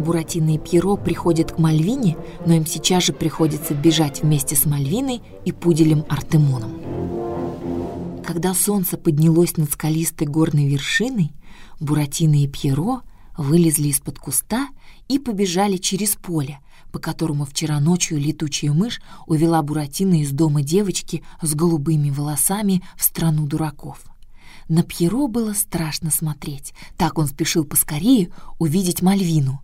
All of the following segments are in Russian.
Буратино и Пьеро приходят к Мальвине, но им сейчас же приходится бежать вместе с Мальвиной и пуделем Артемоном. Когда солнце поднялось над скалистой горной вершиной, Буратино и Пьеро вылезли из-под куста и побежали через поле, по которому вчера ночью летучая мышь увела Буратино из дома девочки с голубыми волосами в страну дураков. На Пьеро было страшно смотреть, так он спешил поскорее увидеть Мальвину.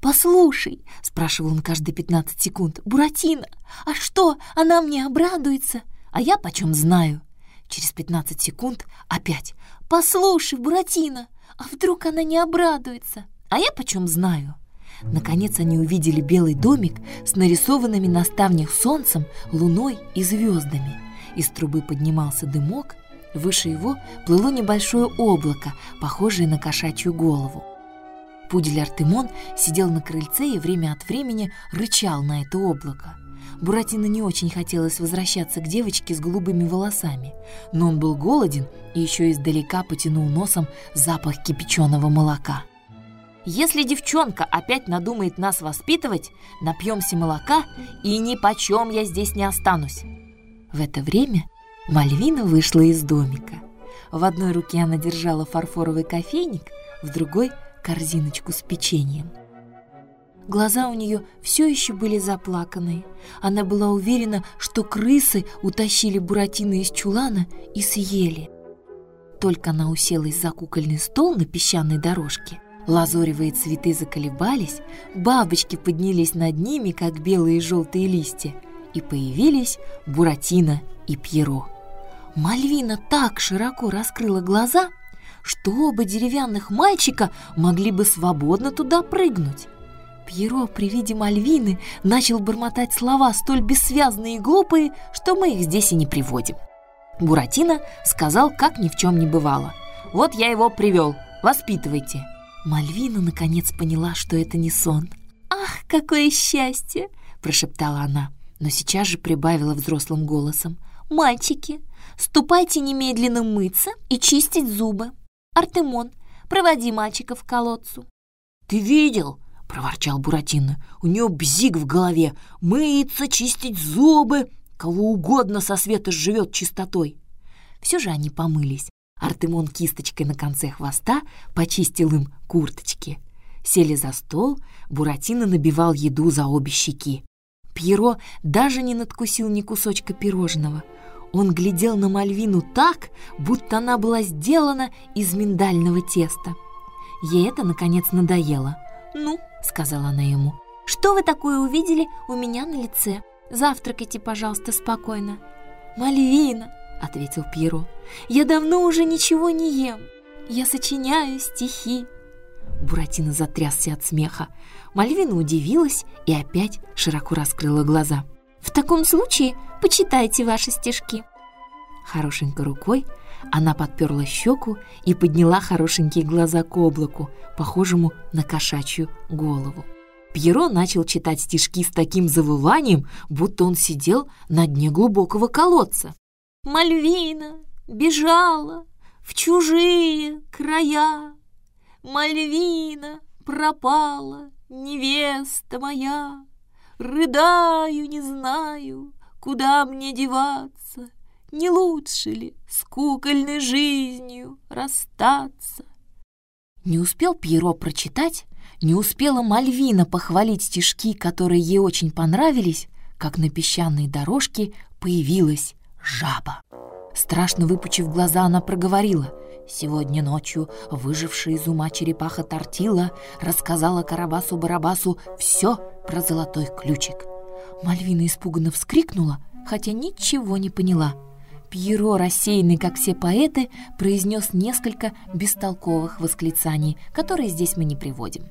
«Послушай», — спрашивал он каждые пятнадцать секунд, — «Буратино, а что, она мне обрадуется? А я почем знаю?» Через пятнадцать секунд опять «Послушай, Буратино, а вдруг она не обрадуется? А я почем знаю?» Наконец они увидели белый домик с нарисованными на ставнях солнцем, луной и звездами. Из трубы поднимался дымок, выше его плыло небольшое облако, похожее на кошачью голову. Пудель Артемон сидел на крыльце и время от времени рычал на это облако. Буратино не очень хотелось возвращаться к девочке с голубыми волосами, но он был голоден и еще издалека потянул носом запах кипяченого молока. Если девчонка опять надумает нас воспитывать, напьемся молока, и ни почем я здесь не останусь. В это время Мальвина вышла из домика. В одной руке она держала фарфоровый кофейник, в другой — корзиночку с печеньем. Глаза у нее все еще были заплаканные. Она была уверена, что крысы утащили Буратино из чулана и съели. Только она уселась за кукольный стол на песчаной дорожке — Лазоревые цветы заколебались, бабочки поднялись над ними, как белые и желтые листья, и появились Буратино и Пьеро. Мальвина так широко раскрыла глаза, что оба деревянных мальчика могли бы свободно туда прыгнуть. Пьеро при виде Мальвины начал бормотать слова столь бессвязные и глупые, что мы их здесь и не приводим. Буратино сказал, как ни в чем не бывало. «Вот я его привел, воспитывайте». Мальвина наконец поняла, что это не сон. «Ах, какое счастье!» – прошептала она, но сейчас же прибавила взрослым голосом. «Мальчики, ступайте немедленно мыться и чистить зубы. Артемон, проводи мальчиков к колодцу». «Ты видел?» – проворчал Буратино. «У нее бзик в голове. Мыться, чистить зубы. Кого угодно со света живет чистотой». Все же они помылись, Артемон кисточкой на конце хвоста почистил им курточки. Сели за стол, Буратино набивал еду за обе щеки. Пьеро даже не надкусил ни кусочка пирожного. Он глядел на Мальвину так, будто она была сделана из миндального теста. Ей это, наконец, надоело. «Ну», — сказала она ему, — «что вы такое увидели у меня на лице? Завтракайте, пожалуйста, спокойно». «Мальвина, — ответил Пьеро. «Я давно уже ничего не ем. Я сочиняю стихи». Буратино затрясся от смеха. Мальвина удивилась и опять широко раскрыла глаза. «В таком случае почитайте ваши стишки». Хорошенькой рукой она подперла щеку и подняла хорошенькие глаза к облаку, похожему на кошачью голову. Пьеро начал читать стишки с таким завыванием, будто он сидел на дне глубокого колодца. Мальвина бежала в чужие края. Мальвина пропала, невеста моя. Рыдаю, не знаю, куда мне деваться, Не лучше ли с кукольной жизнью расстаться? Не успел Пьеро прочитать, не успела Мальвина похвалить стишки, которые ей очень понравились, как на песчаной дорожке появилась жаба. Страшно выпучив глаза, она проговорила. Сегодня ночью выжившая из ума черепаха Тортила рассказала Карабасу-Барабасу все про золотой ключик. Мальвина испуганно вскрикнула, хотя ничего не поняла. Пьеро, рассеянный, как все поэты, произнес несколько бестолковых восклицаний, которые здесь мы не приводим.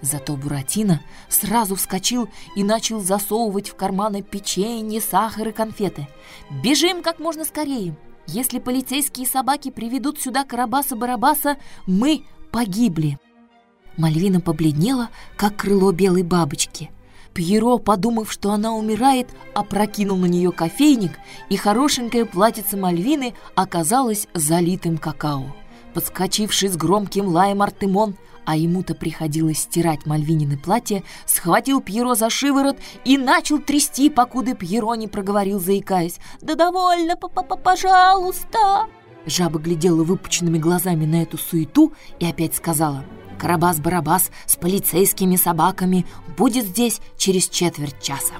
Зато Буратино сразу вскочил и начал засовывать в карманы печенье, сахар и конфеты. «Бежим как можно скорее! Если полицейские собаки приведут сюда Карабаса-Барабаса, мы погибли!» Мальвина побледнела, как крыло белой бабочки. Пьеро, подумав, что она умирает, опрокинул на нее кофейник, и хорошенькое платьице Мальвины оказалось залитым какао. Подскочивший с громким лаем Артемон, а ему-то приходилось стирать Мальвинины платье, схватил Пьеро за шиворот и начал трясти, покуда Пьеро не проговорил, заикаясь. «Да довольно, п -п -п пожалуйста!» Жаба глядела выпученными глазами на эту суету и опять сказала «Карабас-барабас с полицейскими собаками будет здесь через четверть часа».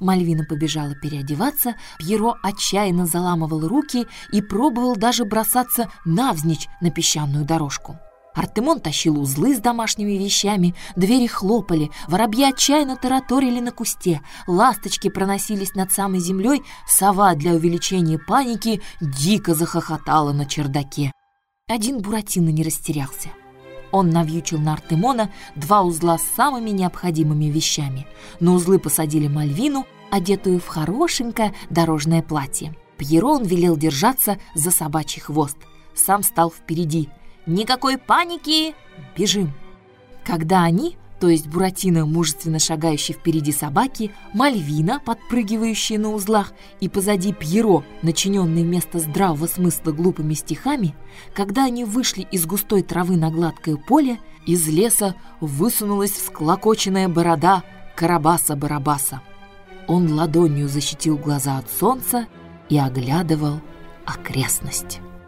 Мальвина побежала переодеваться, Пьеро отчаянно заламывал руки и пробовал даже бросаться навзничь на песчаную дорожку. Артемон тащил узлы с домашними вещами, двери хлопали, воробьи отчаянно тараторили на кусте, ласточки проносились над самой землей, сова для увеличения паники дико захохотала на чердаке. Один Буратино не растерялся. Он навьючил на Артемона два узла с самыми необходимыми вещами. На узлы посадили Мальвину, одетую в хорошенькое дорожное платье. Пьеро он велел держаться за собачий хвост. Сам стал впереди – Никакой паники! Бежим!» Когда они, то есть Буратино, мужественно шагающий впереди собаки, Мальвина, подпрыгивающая на узлах, и позади Пьеро, начиненный вместо здравого смысла глупыми стихами, когда они вышли из густой травы на гладкое поле, из леса высунулась всклокоченная борода Карабаса-Барабаса. Он ладонью защитил глаза от солнца и оглядывал окрестность.